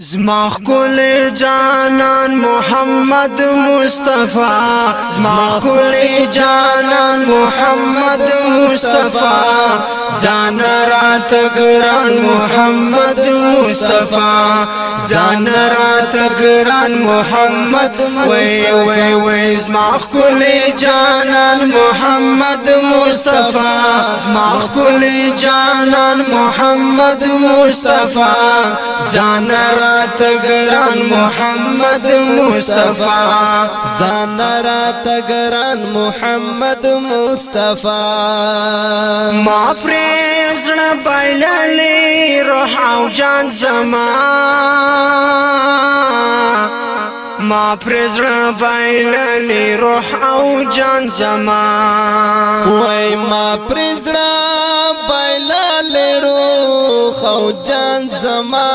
زما خپل جانان محمد مصطفی. زما خپل جانان محمد مصطفی. ځان رات ګران محمد مصطفی. ځان رات ګران محمد وای وای زما خل جانان محمد مصطفى زما خل جانان محمد مصطفى زان رات ګران محمد مصطفی. ځان رات ګران محمد مصطفی. ما پرېزړ بایللې روح او جان زما ما پرزړ بایللې روح او جان زما. وای ما پرزړ بایللې روح او جان زما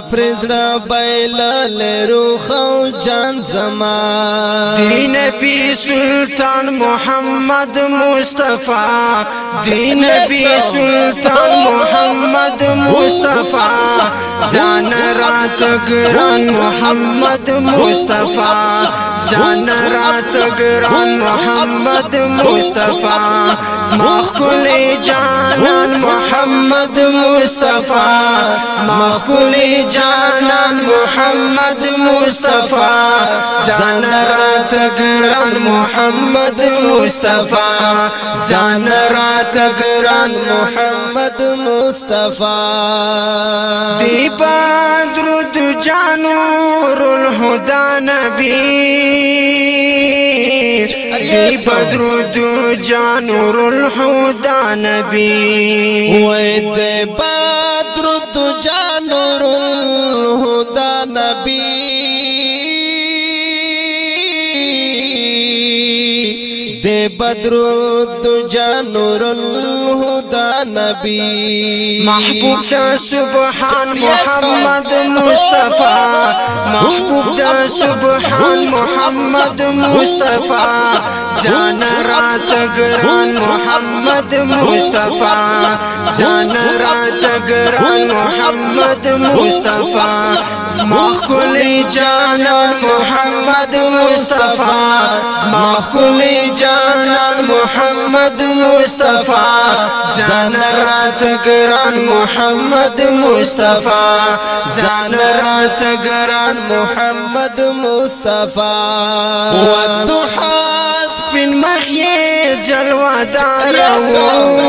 پرزړه بیل لرو خو جان زما۔ دی نبی سلطان محمد مصطفی۔ دی نبی سلطان محمد مصطفی۔ جان رات ګران محمد مصطفی۔ جان رات ګران محمد مصطفی۔ زما خل جانان محمد مصطفی۔ زما خل جانان محمد مصطفی جان رات ګران محمد مصطفی جان رات ګران محمد مصطفی. دی بدر جانور الهدى نبی دی بدر جانور الهدى نبی وای بدر جانور الهدى نبی. محبوب د سبحان محمد مصطفی. محبوب د سبحان محمد مصطفی. جان رات ګران محمد مصطفی. جان رات ګران محمد مصطفی. زما کلی جانان محمد مصطفی زما کلی جانان محمد مصطفی زان رات ګران محمد مصطفی زان رات ګران محمد مصطفی. والضحى سپین مخی جلوه دارو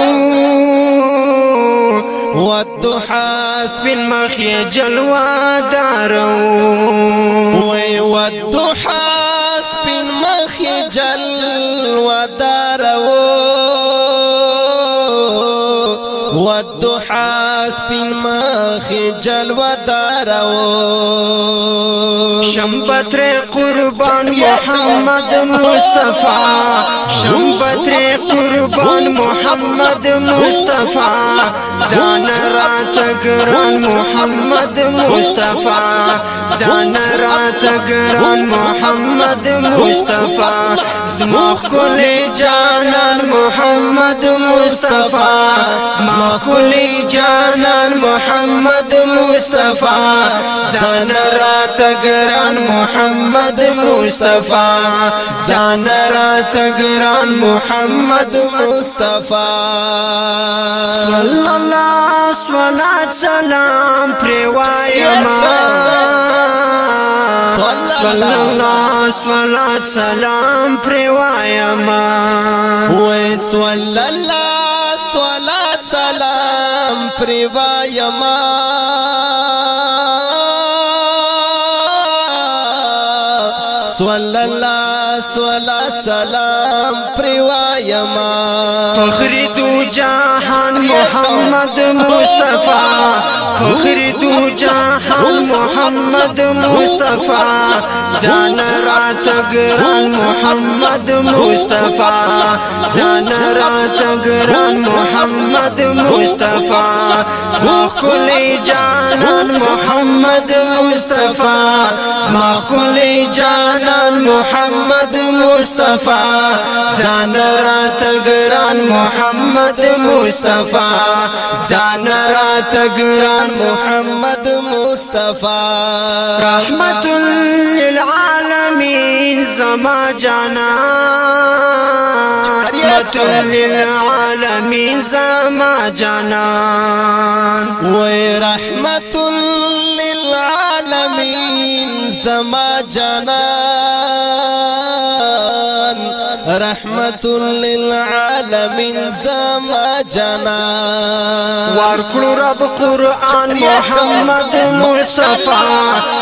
والضحى سپین مخی جلوه دارو. وی والضحى سپین مخی جلوه دارو والضحى سپین مخی جلوه دارو شمبتر قربان محمد مصطفی شمبتر قربان محمد مصطفی جان رات ګران محمد مصطفی جان رات ګران محمد مصطفی زما کل جانان محمد مصطفی زما کل جانان محمد مصطفی زان رات ګران محمد مصطفی زان رات ګران محمد مصطفی. صلی الله صلوات سلام پر وایما صلی الله صلوات سلام پر وایما وې صلی الله صلوات سلام پر وایما صلی الله صلوات سلام پر وایما فخر دو جهان محمد مصطفی فخر دو جهان محمد مصطفی ځان رات ګران محمد مصطفی ځان رات ګران محمد مصطفی مخل جانان محمد مصطفی مخل جانان محمد مصطفی ځان رات ګران محمد مصطفی ځان رات ګران محمد مصطفى. رحمت للعالمین زما جانا. رحمت للعالمین زما جانا. ورحمة للعالمين زما جنان رحمة للعالمين زما جنان ورکړو رب قرآن محمد مصطفی.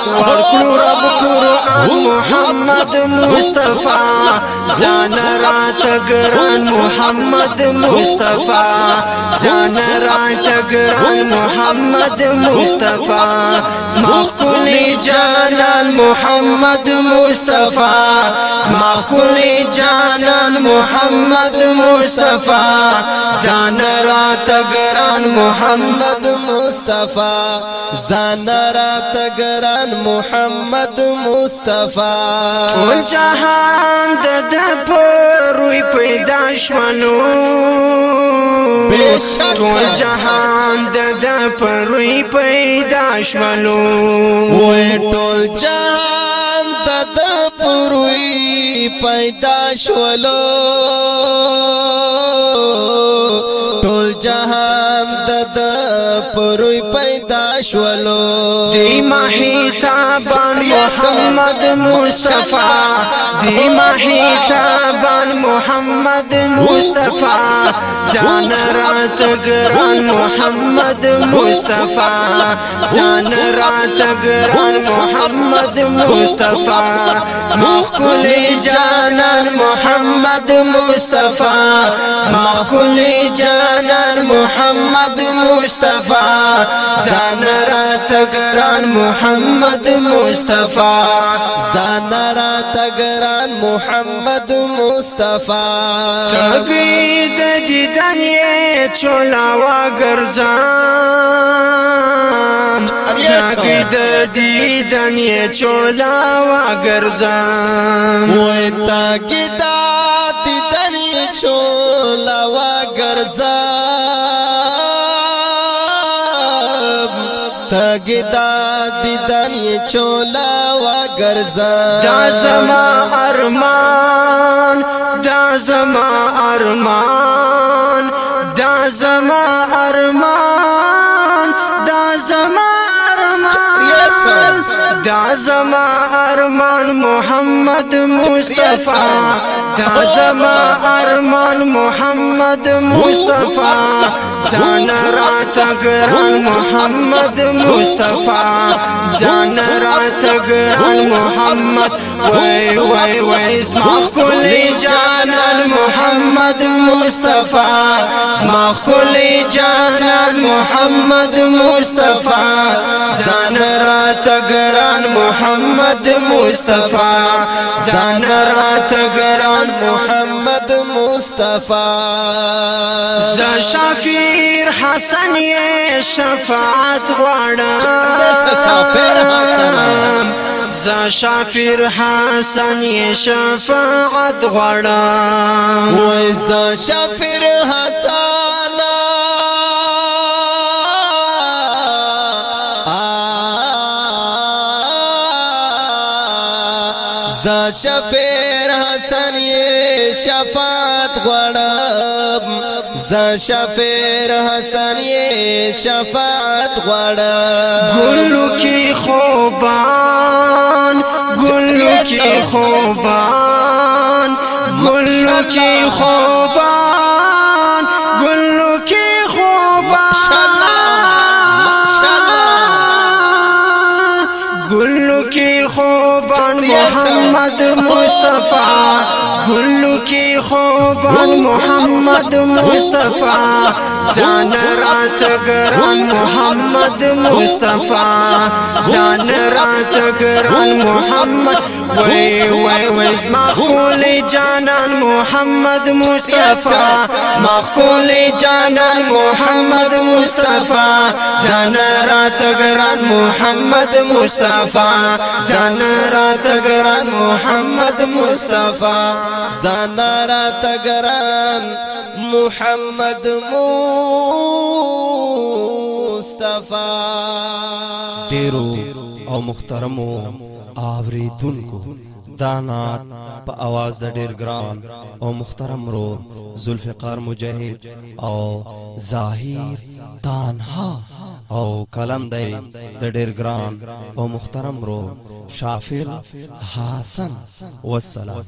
ورکړو رب قرآن محمد مصطفی. ځان رات ګران محمد مصطفی. ځان رات ګران محمد مصطفی. مخکلی جانان محمد مصطفی. مخکلی جانان محمد مصطفی ځان رات ګران محمد محمد مصطفى زانرا تگران محمد مصطفى ټول جهان د پروي پیدا شونو ټول جهان د پروي پیدا شونو وې ټول جهان د پیدا شولو. ټول جهان د پروي پیدا شولو. دی ماهی تابان محمد مصطفی. دی ماهی تابان محمد مصطفی. جان رات گران محمد مصطفی. جان رات گران محمد مصطفی. مخکلی جانان محمد مصطفی. مخکلی جانان محمد مصطفی. زان رات گران محمد مصطفی. زانرا تگران محمد مصطفى تګي د دیدن یې چولا وا تګي د دیدن یې چولا واګرځم وای تا کې دا تیتنی چولا واګرځم تا کې دا تیتنی چولا واګرځم دا زما ارمان دا زما ارمان دا زما دا زما ارمان محمد مصطفی. دا زما ارمان محمد مصطفی. ځان رات ګران محمد مصطفی. ځان رات ګران محمد. وای وای وای اسما کلی جانان محمد مصطفی زما خلی جانان محمد مصطفی زان را تگران محمد مصطفی زان را تگران محمد مصطفی. ز شفیر حسن شفاعت غواړم. د شفیر حسن. ز شفیر حسن شفاعت غواړم ویزا شفیر حسن. زا شفیر حسن شفاعت غړم زا شفیر حسن شفاعت غړم گلو کی خوبان ګلو کې خوبان ګلو کې خوبان. ګلو کې خوبان ګلو کې خوبان محمد مصطفی. ګلو کی خوبان محمد مصطفی؟ ځان رات ګران محمد مصطفی. ځان رات ګران محمد. وای وای وای زما خول جانان محمد مصطفی. ما خول جانان محمد مصطفی. ځان رات ګران محمد مصطفی. ځان رات ګران محمد مصطفی. ځان را تګران محمد مصطفی ډیرو او محترمو اوریدونکو دانات په आवाज د ډیر ګران او محترم رو ذوالفقار مجاهد او ظاهر تانها او کلم دی د ډیر ګران او محترم رو شافر حسن والسلام